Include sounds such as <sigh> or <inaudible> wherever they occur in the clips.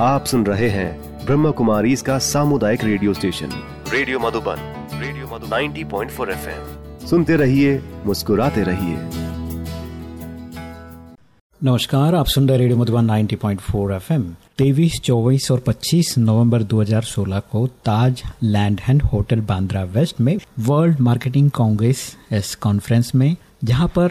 आप सुन रहे हैं ब्रह्म कुमारी इसका सामुदायिक radio station. Radio Madhuban radio Madhu 90.4 point सुनते रहिए मुस्कुराते रहिए। नमस्कार आप सुन रहे रेडियो मधुबन 90.4 एफएम। तेईस चौबीस और 25 नवंबर 2016 को Taj land end hotel Bandra west में वर्ल्ड मार्केटिंग कांग्रेस एस कॉन्फ्रेंस में जहाँ पर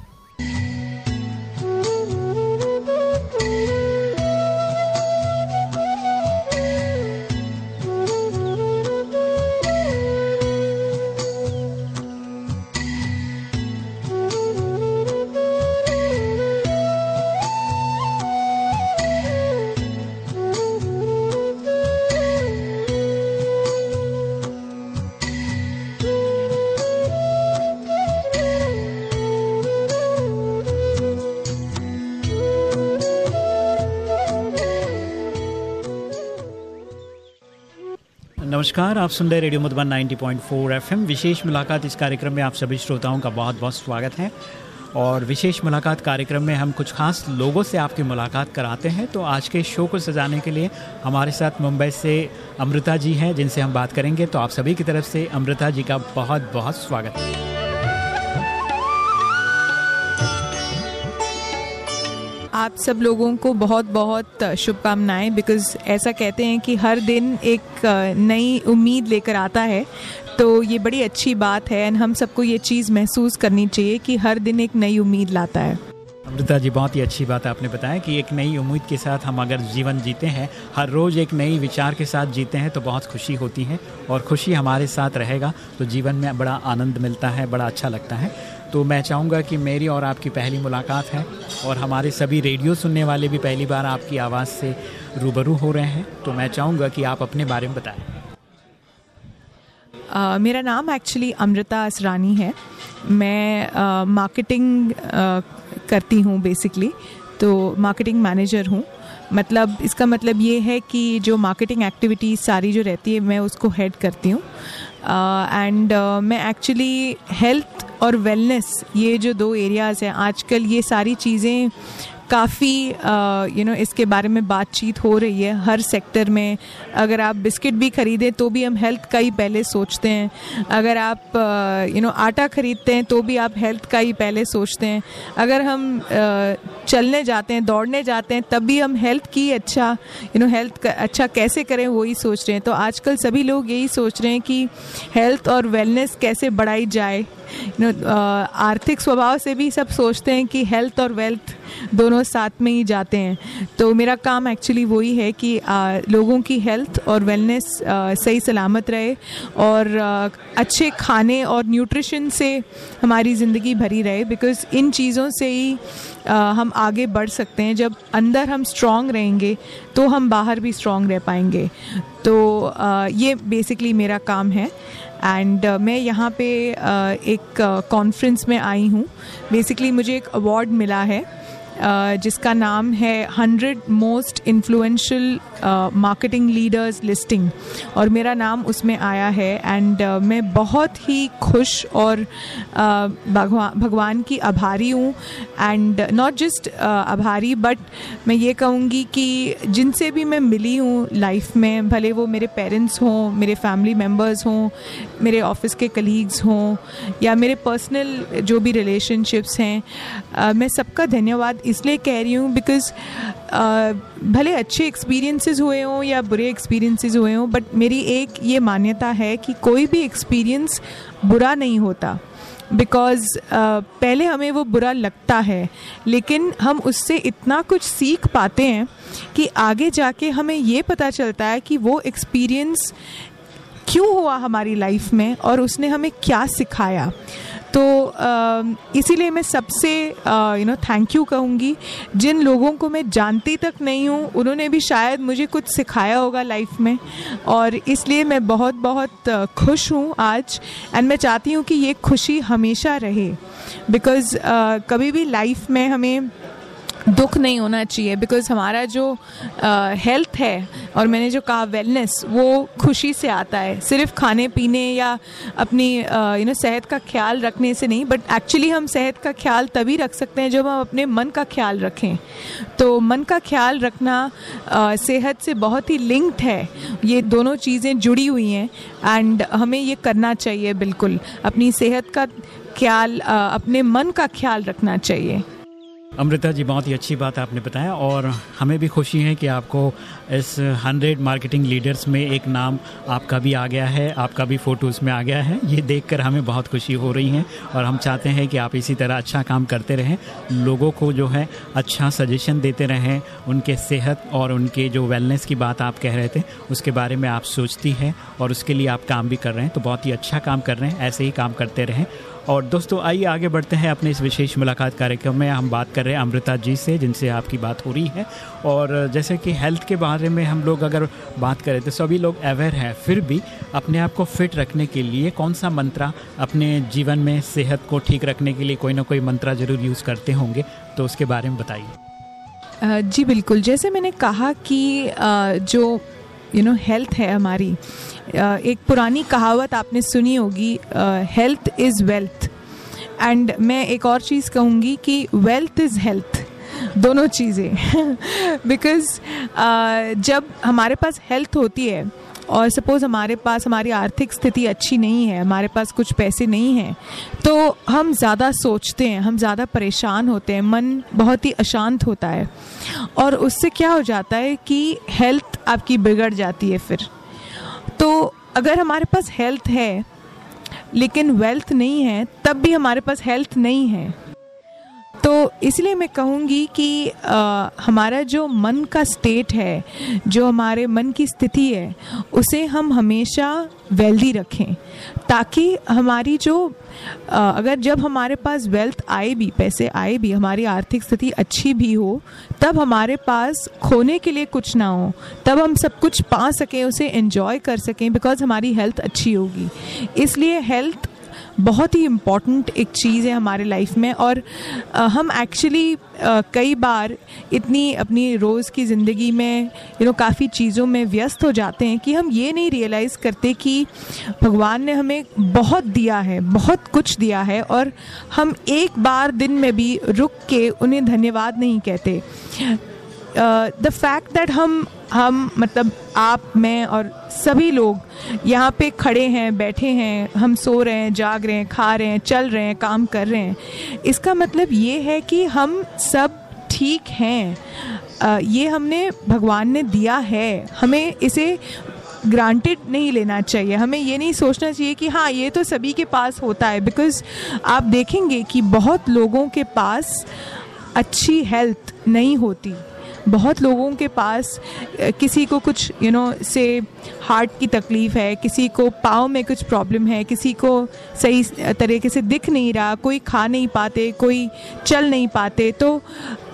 नमस्कार, आप सुन रहे रेडियो मधुबन 90.4 एफएम। विशेष मुलाकात इस कार्यक्रम में आप सभी श्रोताओं का बहुत बहुत स्वागत है। और विशेष मुलाकात कार्यक्रम में हम कुछ खास लोगों से आपकी मुलाकात कराते हैं। तो आज के शो को सजाने के लिए हमारे साथ मुंबई से अमृता जी हैं, जिनसे हम बात करेंगे। तो आप सभी की तरफ़ से अमृता जी का बहुत बहुत स्वागत है। आप सब लोगों को बहुत बहुत शुभकामनाएँ बिकॉज़ ऐसा कहते हैं कि हर दिन एक नई उम्मीद लेकर आता है। तो ये बड़ी अच्छी बात है एंड हम सबको ये चीज़ महसूस करनी चाहिए कि हर दिन एक नई उम्मीद लाता है। अमृता जी, बहुत ही अच्छी बात आपने बताया कि एक नई उम्मीद के साथ हम अगर जीवन जीते हैं, हर रोज़ एक नई विचार के साथ जीते हैं तो बहुत खुशी होती है, और खुशी हमारे साथ रहेगा तो जीवन में बड़ा आनंद मिलता है, बड़ा अच्छा लगता है। तो मैं चाहूँगा कि मेरी और आपकी पहली मुलाकात है और हमारे सभी रेडियो सुनने वाले भी पहली बार आपकी आवाज़ से रूबरू हो रहे हैं। तो मैं चाहूँगा कि आप अपने बारे में बताएँ। uh, मेरा नाम एक्चुअली अमृता असरानी है। मैं मार्केटिंग uh, uh, करती हूँ बेसिकली तो मार्केटिंग मैनेजर हूँ। मतलब इसका मतलब ये है कि जो मार्केटिंग एक्टिविटीज़ सारी जो रहती है मैं उसको हेड करती हूँ। एंड मैं एक्चुअली हेल्थ और वेलनेस ये जो दो एरियाज़ हैं आजकल ये सारी चीज़ें काफ़ी यू नो इसके बारे में बातचीत हो रही है हर सेक्टर में। अगर आप बिस्किट भी ख़रीदें तो भी हम हेल्थ का ही पहले सोचते हैं। अगर आप यू नो आटा ख़रीदते हैं तो भी आप हेल्थ का ही पहले सोचते हैं। अगर हम चलने जाते हैं, दौड़ने जाते हैं, तब भी हम हेल्थ की अच्छा यू नो हेल्थ अच्छा कैसे करें वही सोच रहे हैं। तो आजकल सभी लोग यही सोच रहे हैं कि हेल्थ और वेलनेस कैसे बढ़ाई जाए। यू नो आर्थिक स्वभाव से भी सब सोचते हैं कि हेल्थ और वेल्थ दोनों साथ में ही जाते हैं। तो मेरा काम एक्चुअली वही है कि आ, लोगों की हेल्थ और वेलनेस सही सलामत रहे और आ, अच्छे खाने और न्यूट्रिशन से हमारी ज़िंदगी भरी रहे बिकॉज़ इन चीज़ों से ही आ, हम आगे बढ़ सकते हैं। जब अंदर हम स्ट्रांग रहेंगे तो हम बाहर भी स्ट्रांग रह पाएँगे। तो आ, ये बेसिकली मेरा काम है। एंड uh, मैं यहाँ पे uh, एक कॉन्फ्रेंस uh, में आई हूँ। बेसिकली मुझे एक अवार्ड मिला है। जिसका नाम है hundred most influential marketing leaders listing और मेरा नाम उसमें आया है एंड uh, मैं बहुत ही खुश और भगवान भगवान की आभारी हूँ एंड नॉट जस्ट आभारी बट मैं ये कहूँगी कि जिनसे भी मैं मिली हूँ लाइफ में भले वो मेरे पेरेंट्स हों मेरे फैमिली मेंबर्स हों मेरे ऑफ़िस के कलीग्स हों या मेरे पर्सनल जो भी रिलेशनशिप्स हैं मैं सबका धन्यवाद इसलिए कह रही हूँ बिकॉज़ भले अच्छे एक्सपीरियंसेस हुए हों या बुरे एक्सपीरियंसेस हुए हों बट मेरी एक ये मान्यता है कि कोई भी एक्सपीरियंस बुरा नहीं होता। बिकॉज़ uh, पहले हमें वो बुरा लगता है लेकिन हम उससे इतना कुछ सीख पाते हैं कि आगे जाके हमें ये पता चलता है कि वो एक्सपीरियंस क्यों हुआ हमारी लाइफ में और उसने हमें क्या सिखाया। तो इसीलिए मैं सबसे यू नो थैंक यू कहूँगी। जिन लोगों को मैं जानती तक नहीं हूँ, उन्होंने भी शायद मुझे कुछ सिखाया होगा लाइफ में। और इसलिए मैं बहुत बहुत खुश हूँ आज। एंड मैं चाहती हूँ कि ये खुशी हमेशा रहे। बिकॉज़ कभी भी लाइफ में हमें दुख नहीं होना चाहिए बिकॉज़ हमारा जो हेल्थ है और मैंने जो कहा वेलनेस वो खुशी से आता है। सिर्फ़ खाने, पीने या अपनी यू नो सेहत का ख्याल रखने से नहीं बट एक्चुअली हम सेहत का ख्याल तभी रख सकते हैं जब हम अपने मन का ख्याल रखें। तो मन का ख्याल रखना सेहत से बहुत ही लिंक्ड है। ये दोनों चीज़ें जुड़ी हुई हैं एंड हमें ये करना चाहिए, बिल्कुल। अपनी सेहत का ख्याल अपने मन का ख्याल रखना चाहिए। अमृता जी, बहुत ही अच्छी बात आपने बताया और हमें भी खुशी है कि आपको इस हंड्रेड मार्केटिंग लीडर्स में एक नाम आपका भी आ गया है, आपका भी फ़ोटो उसमें आ गया है। ये देखकर हमें बहुत खुशी हो रही है और हम चाहते हैं कि आप इसी तरह अच्छा काम करते रहें, लोगों को जो है अच्छा सजेशन देते रहें, उनके सेहत और उनके जो वेलनेस की बात आप कह रहे थे, उसके बारे में आप सोचती हैं और उसके लिए आप काम भी कर रहे हैं। तो बहुत ही अच्छा काम कर रहे हैं, ऐसे ही काम करते रहें। और दोस्तों, आइए आगे बढ़ते हैं अपने इस विशेष मुलाकात कार्यक्रम में। हम बात कर रहे हैं अमृता जी से, जिनसे आपकी बात हो रही है। और जैसे कि हेल्थ के बारे में हम लोग अगर बात करें तो सभी लोग अवेयर हैं, फिर भी अपने आप को फिट रखने के लिए कौन सा मंत्रा अपने जीवन में सेहत को ठीक रखने के लिए कोई ना कोई मंत्रा ज़रूर यूज़ करते होंगे तो उसके बारे में बताइए। जी बिल्कुल। जैसे मैंने कहा कि जो यू नो हेल्थ है हमारी एक पुरानी कहावत आपने सुनी होगी हेल्थ इज़ वेल्थ एंड मैं एक और चीज़ कहूँगी कि वेल्थ इज़ हेल्थ दोनों चीज़ें. <laughs> बिकॉज़ uh, जब हमारे पास हेल्थ होती है और सपोज़ हमारे पास हमारी आर्थिक स्थिति अच्छी नहीं है हमारे पास कुछ पैसे नहीं हैं तो हम ज़्यादा सोचते हैं हम ज़्यादा परेशान होते हैं मन बहुत ही अशांत होता है। और उससे क्या हो जाता है कि हेल्थ आपकी बिगड़ जाती है फिर। तो अगर हमारे पास हेल्थ है, लेकिन वेल्थ नहीं है, तब भी हमारे पास हेल्थ नहीं है। तो इसलिए मैं कहूँगी कि आ, हमारा जो मन का स्टेट है जो हमारे मन की स्थिति है उसे हम हमेशा वेल्दी रखें ताकि हमारी जो आ, अगर जब हमारे पास वेल्थ आए भी पैसे आए भी हमारी आर्थिक स्थिति अच्छी भी हो तब हमारे पास खोने के लिए कुछ ना हो तब हम सब कुछ पा सकें उसे एंजॉय कर सकें बिकॉज़ हमारी हेल्थ अच्छी होगी। इसलिए हेल्थ बहुत ही इंपॉर्टेंट एक चीज़ है हमारे लाइफ में और हम एक्चुअली कई बार इतनी अपनी रोज़ की ज़िंदगी में यू नो काफ़ी चीज़ों में व्यस्त हो जाते हैं कि हम ये नहीं रियलाइज़ करते कि भगवान ने हमें बहुत दिया है, बहुत कुछ दिया है और हम एक बार दिन में भी रुक के उन्हें धन्यवाद नहीं कहते। द फैक्ट दैट हम हम मतलब आप, मैं और सभी लोग यहाँ पे खड़े हैं, बैठे हैं, हम सो रहे हैं, जाग रहे हैं, खा रहे हैं, चल रहे हैं, काम कर रहे हैं, इसका मतलब ये है कि हम सब ठीक हैं। ये हमने भगवान ने दिया है। हमें इसे ग्रांटेड नहीं लेना चाहिए। हमें ये नहीं सोचना चाहिए कि हाँ ये तो सभी के पास होता है बिकॉज़ आप देखेंगे कि बहुत लोगों के पास अच्छी हेल्थ नहीं होती। बहुत लोगों के पास किसी को कुछ यू नो से हार्ट की तकलीफ़ है, किसी को पाँव में कुछ प्रॉब्लम है, किसी को सही तरीके से दिख नहीं रहा, कोई खा नहीं पाते, कोई चल नहीं पाते तो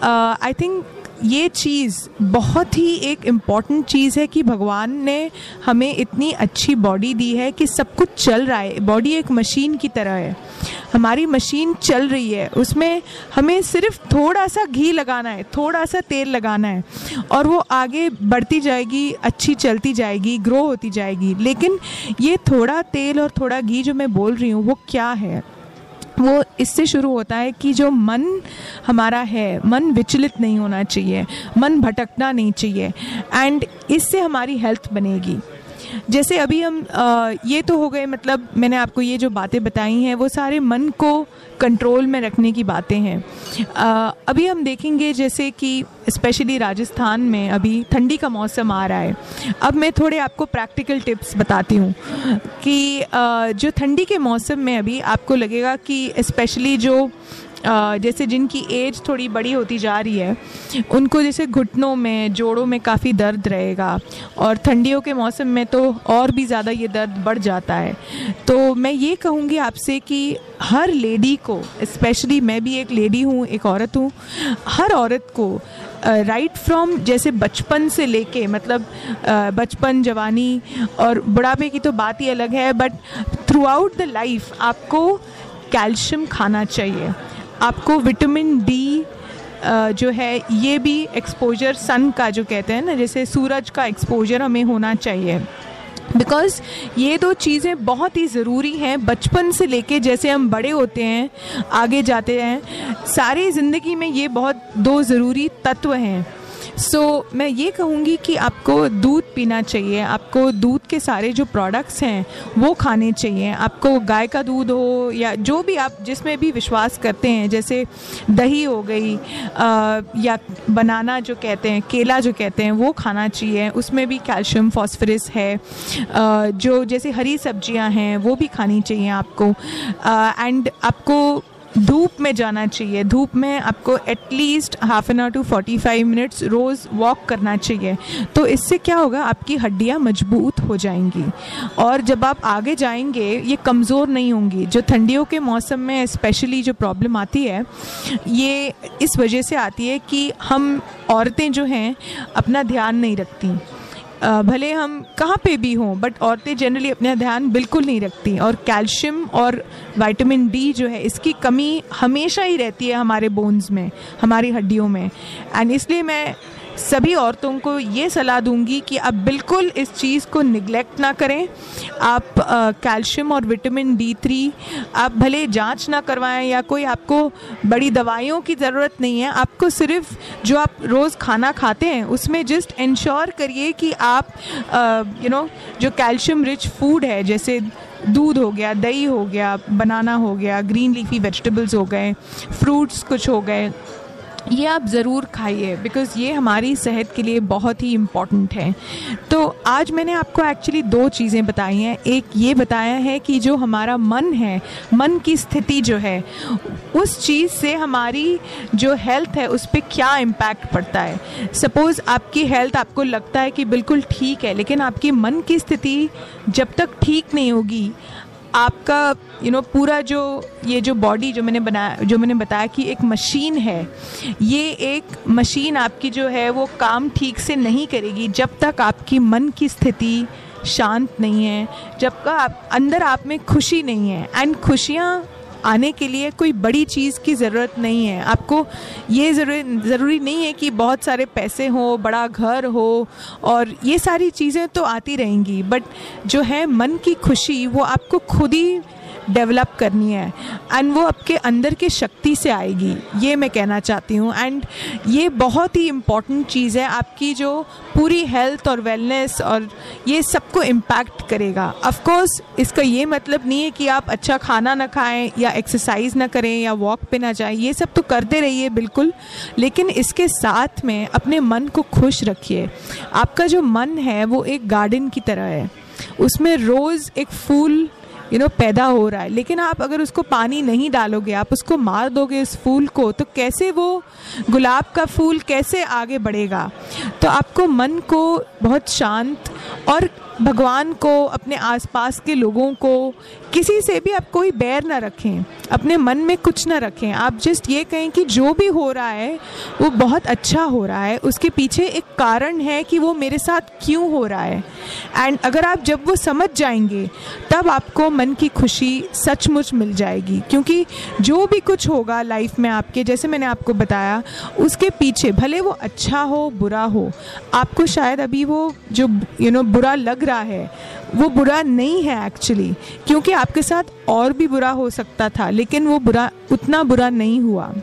आई थिंक ये चीज़ बहुत ही एक इंपॉर्टेंट चीज़ है कि भगवान ने हमें इतनी अच्छी बॉडी दी है कि सब कुछ चल रहा है। बॉडी एक मशीन की तरह है। हमारी मशीन चल रही है। उसमें हमें सिर्फ़ थोड़ा सा घी लगाना है, थोड़ा सा तेल लगाना है और वो आगे बढ़ती जाएगी, अच्छी चलती जाएगी ग्रो होती जाएगी। लेकिन ये थोड़ा तेल और थोड़ा घी जो मैं बोल रही हूँ, वो क्या है? वो इससे शुरू होता है कि जो मन हमारा है, मन विचलित नहीं होना चाहिए, मन भटकना नहीं चाहिए एंड इससे हमारी हेल्थ बनेगी। जैसे अभी हम आ, ये तो हो गए मतलब मैंने आपको ये जो बातें बताई हैं वो सारे मन को कंट्रोल में रखने की बातें हैं। अभी हम देखेंगे जैसे कि स्पेशली राजस्थान में अभी ठंडी का मौसम आ रहा है। अब मैं थोड़े आपको प्रैक्टिकल टिप्स बताती हूँ कि आ, जो ठंडी के मौसम में अभी आपको लगेगा कि स्पेशली जो जैसे जिनकी एज थोड़ी बड़ी होती जा रही है उनको जैसे घुटनों में जोड़ों में काफ़ी दर्द रहेगा और ठंडियों के मौसम में तो और भी ज़्यादा ये दर्द बढ़ जाता है। तो मैं ये कहूँगी आपसे कि हर लेडी को स्पेशली मैं भी एक लेडी हूँ एक औरत हूँ हर औरत को राइट uh, फ्रॉम right जैसे बचपन से लेके मतलब uh, बचपन जवानी और बुढ़ापे की तो बात ही अलग है but throughout the life आपको कैल्शियम खाना चाहिए। आपको विटामिन डी जो है, ये भी एक्सपोजर सन का जो कहते हैं ना, जैसे सूरज का एक्सपोजर हमें होना चाहिए। बिकॉज़ ये दो चीज़ें बहुत ही ज़रूरी हैं। बचपन से लेके जैसे हम बड़े होते हैं, आगे जाते हैं, सारी ज़िंदगी में ये बहुत दो ज़रूरी तत्व हैं। सो so, मैं ये कहूँगी कि आपको दूध पीना चाहिए आपको दूध के सारे जो प्रोडक्ट्स हैं वो खाने चाहिए। आपको गाय का दूध हो या जो भी आप जिसमें भी विश्वास करते हैं जैसे दही हो गई आ, या बनाना जो कहते हैं केला जो कहते हैं वो खाना चाहिए। उसमें भी कैल्शियम फॉस्फरस है। आ, जो जैसे हरी सब्ज़ियाँ हैं वो भी खानी चाहिए आपको। एंड आपको धूप में जाना चाहिए। धूप में आपको at least half an hour to forty five minutes rose walk करना चाहिए। तो इससे क्या होगा? आपकी हड्डियाँ मज़बूत हो जाएँगी। और जब आप आगे जाएँगे, ये कमज़ोर नहीं होंगी। जो ठंडियों के मौसम में स्पेशली जो प्रॉब्लम आती है, ये इस वजह से आती है कि हम औरतें जो हैं, अपना ध्यान नहीं रखती। भले हम कहाँ पे भी हों बट औरतें जनरली अपना ध्यान बिल्कुल नहीं रखती। और कैल्शियम और विटामिन डी जो है, इसकी कमी हमेशा ही रहती है हमारे बोन्स में, हमारी हड्डियों में। एंड इसलिए मैं सभी औरतों को ये सलाह दूँगी कि आप बिल्कुल इस चीज़ को निगलेक्ट ना करें। आप कैल्शियम और विटामिन डी थ्री आप भले जाँच ना करवाएँ या कोई आपको बड़ी दवाइयों की ज़रूरत नहीं है, आपको सिर्फ़ जो आप रोज़ खाना खाते हैं, उसमें जस्ट इंश्योर करिए कि आप यू नो जो कैल्शियम रिच फ़ूड है, जैसे दूध हो गया, दही हो गया बनाना हो गया ग्रीन लीफी वेजिटेबल्स हो गए फ्रूट्स कुछ हो गए ये आप ज़रूर खाइए बिकॉज़ ये हमारी सेहत के लिए बहुत ही इंपॉर्टेंट है। तो आज मैंने आपको एक्चुअली दो चीज़ें बताई हैं। एक ये बताया है कि जो हमारा मन है, मन की स्थिति जो है, उस चीज़ से हमारी जो हेल्थ है, उस पर क्या इम्पैक्ट पड़ता है। सपोज़ आपकी हेल्थ आपको लगता है कि बिल्कुल ठीक है, लेकिन आपकी मन की स्थिति जब तक ठीक नहीं होगी आपका यू you नो know, पूरा जो ये जो बॉडी जो मैंने बनाया जो मैंने बताया कि एक मशीन है ये एक मशीन आपकी जो है वो काम ठीक से नहीं करेगी जब तक आपकी मन की स्थिति शांत नहीं है जब का आप अंदर आप में खुशी नहीं है। एंड खुशियाँ आने के लिए कोई बड़ी चीज़ की ज़रूरत नहीं है। आपको ये ज़रूरी नहीं है कि बहुत सारे पैसे हो, बड़ा घर हो, और ये सारी चीज़ें तो आती रहेंगी बट जो है मन की खुशी, वो आपको खुद ही डेवलप करनी है। एंड वो आपके अंदर की शक्ति से आएगी, ये मैं कहना चाहती हूँ। एंड ये बहुत ही इंपॉर्टेंट चीज़ है, आपकी जो पूरी हेल्थ और वेलनेस और ये सबको इम्पैक्ट करेगा। ऑफ़ कोर्स इसका ये मतलब नहीं है कि आप अच्छा खाना ना खाएँ या एक्सरसाइज ना करें या वॉक पे ना जाएँ, ये सब तो करते रहिए, बिल्कुल। लेकिन इसके साथ में अपने मन को खुश रखिए। आपका जो मन है, वो एक गार्डन की तरह है। उसमें रोज़ एक फूल यू नो पैदा हो रहा है। लेकिन आप अगर उसको पानी नहीं डालोगे, आप उसको मार दोगे इस फूल को तो कैसे वो गुलाब का फूल कैसे आगे बढ़ेगा? तो आपको मन को बहुत शांत और भगवान को, अपने आसपास के लोगों को, किसी से भी आप कोई बैर ना रखें, अपने मन में कुछ ना रखें। आप जस्ट ये कहें कि जो भी हो रहा है, वो बहुत अच्छा हो रहा है। उसके पीछे एक कारण है कि वो मेरे साथ क्यों हो रहा है। एंड अगर आप जब वो समझ जाएँगे, तब आपको मन की खुशी सचमुच मिल जाएगी। क्योंकि जो भी कुछ होगा लाइफ में आपके, जैसे मैंने आपको बताया, उसके पीछे, भले वो अच्छा हो, बुरा हो, आपको शायद अभी वो जो यू नो बुरा लग रहा है। वो बुरा नहीं है एक्चुअली क्योंकि आपके साथ और भी बुरा हो सकता था, लेकिन वो बुरा, उतना बुरा नहीं हुआ।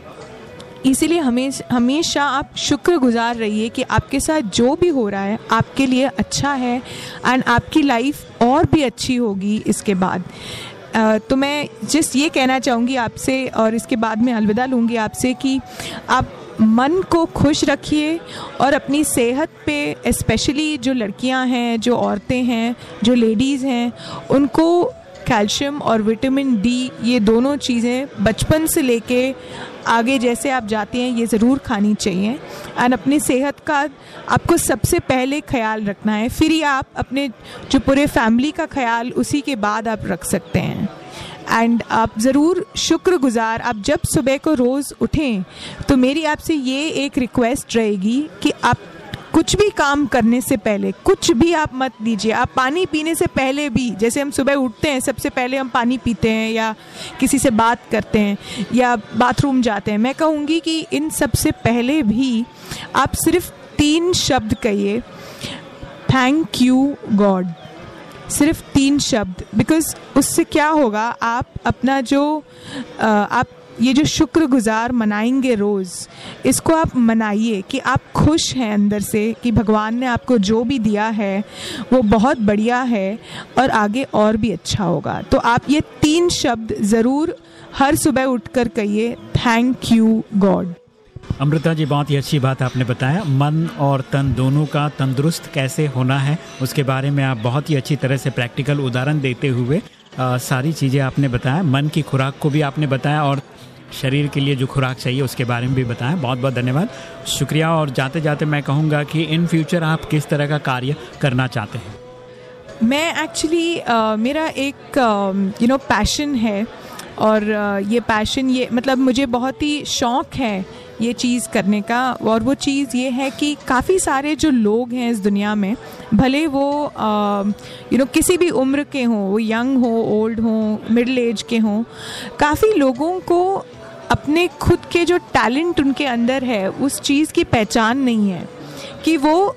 इसीलिए हमेशा हमेशा आप शुक्रगुजार रहिए कि आपके साथ जो भी हो रहा है, आपके लिए अच्छा है एंड आपकी लाइफ और भी अच्छी होगी इसके बाद। तो मैं जिस ये कहना चाहूँगी आपसे, और इसके बाद में अलविदा लूँगी आपसे कि आप मन को खुश रखिए और अपनी सेहत पे स्पेशली जो लड़कियाँ हैं, जो औरतें हैं, जो लेडीज़ हैं, उनको कैल्शियम और विटामिन डी ये दोनों चीज़ें बचपन से लेके आगे जैसे आप जाते हैं, ये ज़रूर खानी चाहिए। एंड अपनी सेहत का आपको सबसे पहले ख्याल रखना है। फिर ही आप अपने जो पूरे फैमिली का ख्याल उसी के बाद आप रख सकते हैं। एंड आप ज़रूर शुक्रगुजार, आप जब सुबह को रोज़ उठें तो मेरी आपसे ये एक रिक्वेस्ट रहेगी कि आप कुछ भी काम करने से पहले, कुछ भी आप मत दीजिए आप पानी पीने से पहले भी, जैसे हम सुबह उठते हैं, सबसे पहले हम पानी पीते हैं या किसी से बात करते हैं या बाथरूम जाते हैं। मैं कहूँगी कि इन सबसे पहले भी आप सिर्फ़ तीन शब्द कहिए थैंक यू गॉड सिर्फ़ तीन शब्द बिकॉज़ उससे क्या होगा, आप अपना जो आप ये जो शुक्रगुजार मनाएँगे रोज़, इसको आप मनाइए कि आप खुश हैं अंदर से, कि भगवान ने आपको जो भी दिया है, वो बहुत बढ़िया है और आगे और भी अच्छा होगा। तो आप ये तीन शब्द ज़रूर हर सुबह उठकर कहिए thank you God Amrita ji बहुत ही अच्छी बात आपने बताया। मन और तन दोनों का तंदुरुस्त कैसे होना है उसके बारे में आप बहुत ही अच्छी तरह से प्रैक्टिकल उदाहरण देते हुए आ, सारी चीज़ें आपने बताया। मन की खुराक को भी आपने बताया और शरीर के लिए जो खुराक चाहिए उसके बारे में भी बताया। बहुत बहुत धन्यवाद। शुक्रिया और जाते जाते मैं कहूँगा कि इन फ्यूचर आप किस तरह का कार्य करना चाहते हैं? मैं एक्चुअली uh, मेरा एक यू नो पैशन है और uh, ये पैशन ये मतलब मुझे बहुत ही शौक़ है ये चीज़ करने का। और वो चीज़ ये है कि काफ़ी सारे जो लोग हैं इस दुनिया में भले वो यू नो किसी भी उम्र के हों वो यंग हो ओल्ड हों मिडिल एज के हों काफ़ी लोगों को अपने खुद के जो टैलेंट उनके अंदर है उस चीज़ की पहचान नहीं है कि वो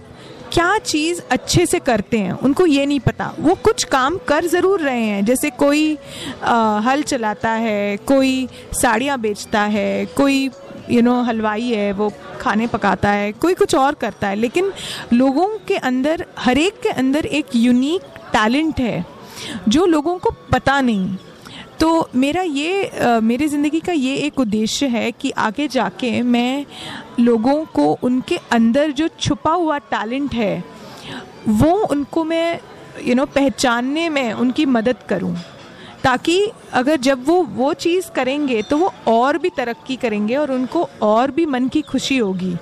क्या चीज़ अच्छे से करते हैं। उनको ये नहीं पता। वो कुछ काम कर ज़रूर रहे हैं। जैसे कोई आ, हल चलाता है कोई साड़ियाँ बेचता है कोई यू नो हलवाई है वो खाने पकाता है कोई कुछ और करता है लेकिन लोगों के अंदर हर एक के अंदर एक यूनिक टैलेंट है जो लोगों को पता नहीं। तो मेरा ये मेरी ज़िंदगी का ये एक उद्देश्य है कि आगे जाके मैं लोगों को उनके अंदर जो छुपा हुआ टैलेंट है वो उनको मैं यू you नो know, पहचानने में उनकी मदद करूँ। ताकि अगर जब वो वो चीज़ करेंगे तो वो और भी तरक्की करेंगे और उनको और भी मन की खुशी होगी।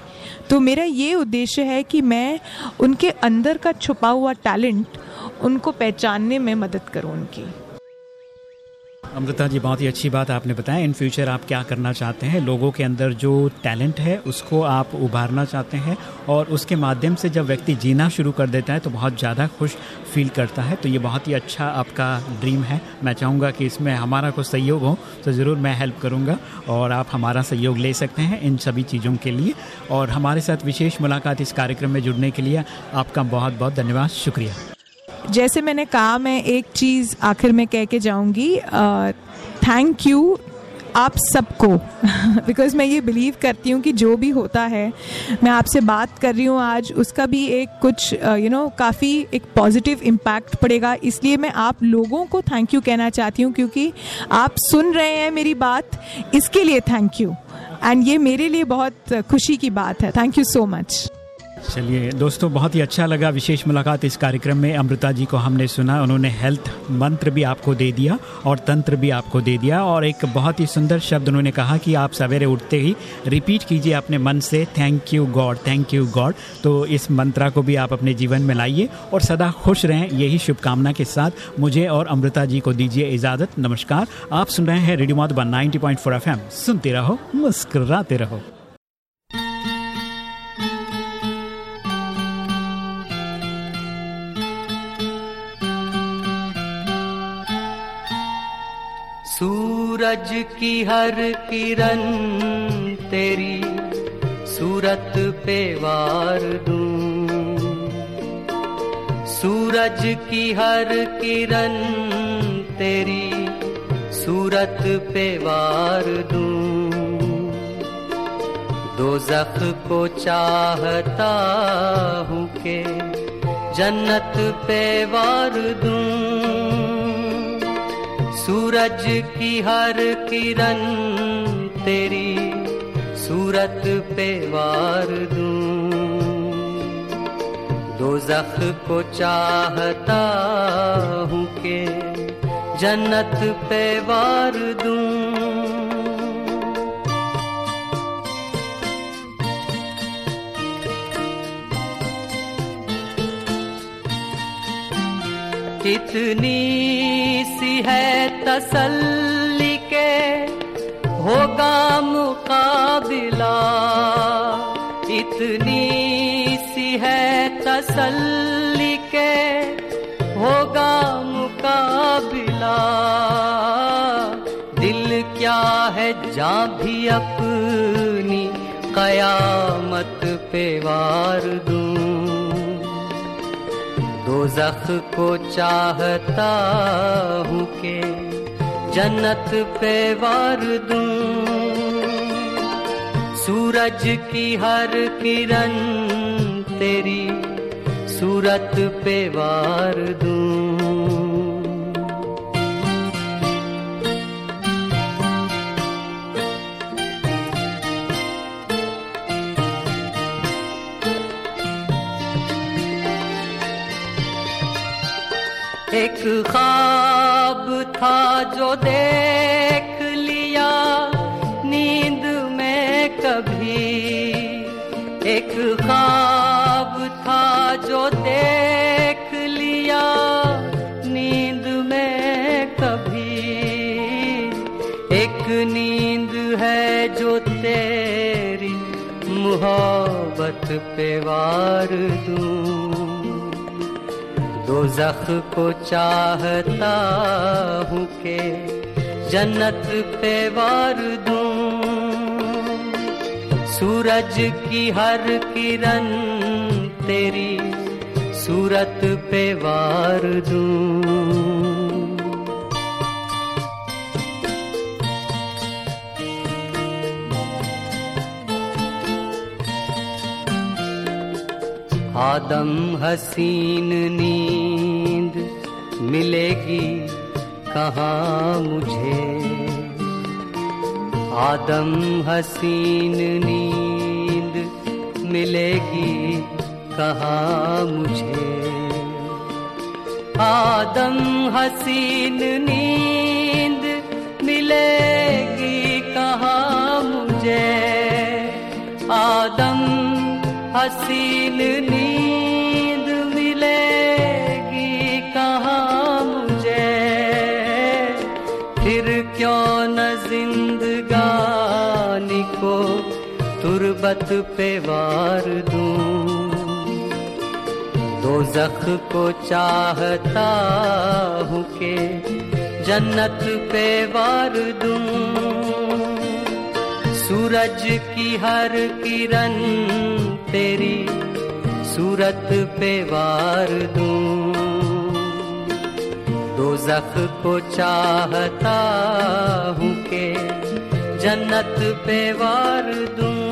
तो मेरा ये उद्देश्य है कि मैं उनके अंदर का छुपा हुआ टैलेंट उनको पहचानने में मदद करूँ उनकी। अमृता जी, बहुत ही अच्छी बात आपने बताया इन फ्यूचर आप क्या करना चाहते हैं? लोगों के अंदर जो टैलेंट है, उसको आप उभारना चाहते हैं और उसके माध्यम से जब व्यक्ति जीना शुरू कर देता है तो बहुत ज़्यादा खुश फील करता है। तो ये बहुत ही अच्छा आपका ड्रीम है। मैं चाहूँगा कि इसमें हमारा कुछ सहयोग हो तो ज़रूर मैं हेल्प करूँगा और आप हमारा सहयोग ले सकते हैं इन सभी चीज़ों के लिए। और हमारे साथ विशेष मुलाकात इस कार्यक्रम में जुड़ने के लिए आपका बहुत बहुत धन्यवाद। शुक्रिया। जैसे मैंने कहा, मैं एक चीज़ आखिर में कह के जाऊँगी थैंक यू आप सबको <laughs> बिकॉज़ मैं ये बिलीव करती हूँ कि जो भी होता है, मैं आपसे बात कर रही हूँ आज, उसका भी एक कुछ यू नो काफ़ी एक पॉजिटिव इम्पैक्ट पड़ेगा। इसलिए मैं आप लोगों को थैंक यू कहना चाहती हूँ, क्योंकि आप सुन रहे हैं मेरी बात, इसके लिए थैंक यू एंड ये मेरे लिए बहुत खुशी की बात है। थैंक यू सो मच चलिए, दोस्तों, बहुत ही अच्छा लगा विशेष मुलाकात इस कार्यक्रम में। अमृता जी को हमने सुना, उन्होंने हेल्थ मंत्र भी आपको दे दिया और तंत्र भी आपको दे दिया और एक बहुत ही सुंदर शब्द उन्होंने कहा कि आप सवेरे उठते ही रिपीट कीजिए अपने मन से thank you God thank you God तो इस मंत्रा को भी आप अपने जीवन में लाइए और सदा खुश रहें। यही शुभकामना के साथ मुझे और अमृता जी को दीजिए इजाज़त। नमस्कार। आप सुन रहे हैं रेडियो वन नाइनटी पॉइंट सुनते रहो, मुस्कराते रहो। सूरज की हर किरण तेरी सूरत पे वार दूँ। सूरज की हर किरण तेरी सूरत पे वार दूँ। दो जख को चाहता हूँ के जन्नत पे वार दूँ। सूरज की हर किरण तेरी सूरत पे वार दूँ। दो जख को चाहता हूँ के जन्नत पे वार दूँ। कितनी सी है तसल्ली के होगा मुकाबिला। इतनी सी है तसल्ली के होगा मुकाबिला। दिल क्या है जा भी अपनी कयामत पे वार दूँ। दो जख को चाहता हूँ के जन्नत पे वार दूँ। सूरज की हर किरण तेरी सूरत पे वार दूँ। एक ख्वाब था जो देख लिया, नींद में कभी। एक ख्वाब था जो देख लिया, नींद में कभी। एक नींद है जो तेरी मोहब्बत पे वार दूँ। दो जख को चाहता हूँ के जन्नत पे वार दूँ। सूरज की हर किरण तेरी सूरत पे वार दूँ। आदम हसीन नींद मिलेगी कहाँ मुझे। आदम हसीन नींद मिलेगी कहाँ मुझे। आदम हसीन नींद मिलेगी कहाँ मुझे। आदम हसीन नींद तुरबत पे वार दूँ। दो जख को चाहता हूँ के जन्नत पे वार दूँ। सूरज की हर किरण तेरी सूरत पे वार दूँ। दो जख को चाहता हूँ के जन्नत पे वार दूँ।